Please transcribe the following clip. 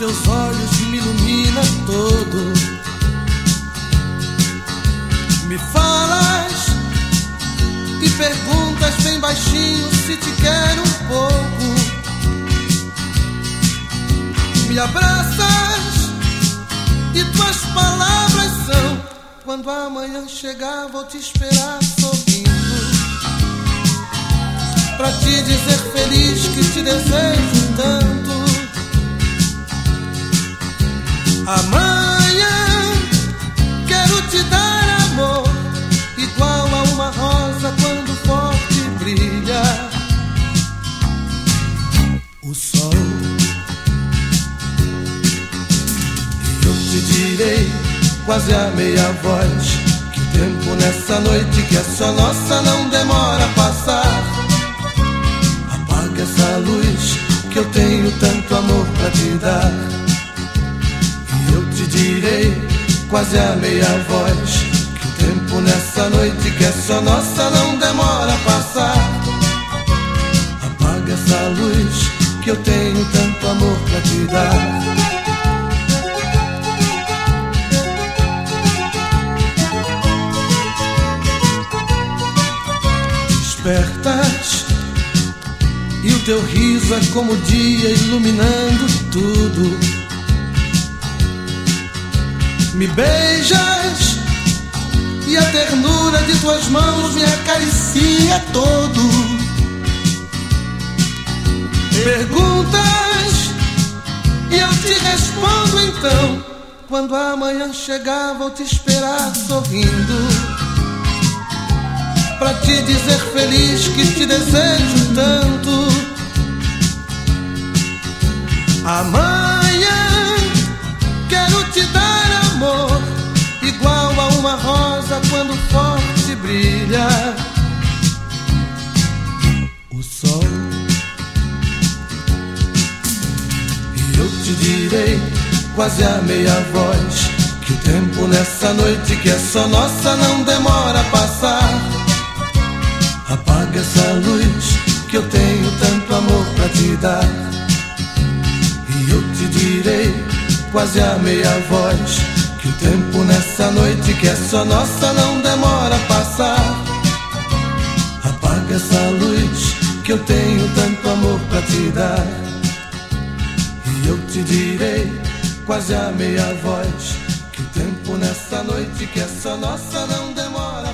teus olhos me ilumina todo. Me falas e perguntas bem baixinho se te quero um pouco. Me abraças quando amanhã chegar, vou te esperar sorrindo. Pra te dizer feliz que te desejo tanto. Amanhã quero te dar amor, igual a uma rosa quando forte brilha o sol. E eu te direi, quase a meia voz, que tempo nessa noite que é só nossa não demora a passar. Apaga essa luz que eu tenho tanto amor pra te dar direi, quase a meia voz, que o tempo nessa noite que é só nossa não demora a passar. Apaga essa luz que eu tenho tanto amor pra te dar. E o teu riso é como o dia iluminando tudo me beijas e a ternura de tuas mãos me acaricia todo. Perguntas e eu te respondo então. Quando amanhã chegar, vou te esperar sorrindo. Pra te dizer feliz que te desejo tanto. Amanhã quero te dar amor, igual a uma rosa quando forte brilha o sol. E eu te direi, quase a meia voz, que o tempo nessa noite que é só nossa não demora a passar. Apaga essa luz que eu tenho tanto amor pra te dar. E eu te direi, quase a meia voz que o tempo nessa noite que é só nossa não demora a passar. Apaga essa luz que eu tenho tanto amor pra te dar. E eu te direi, quase a meia voz, que o tempo nessa noite que é só nossa não demora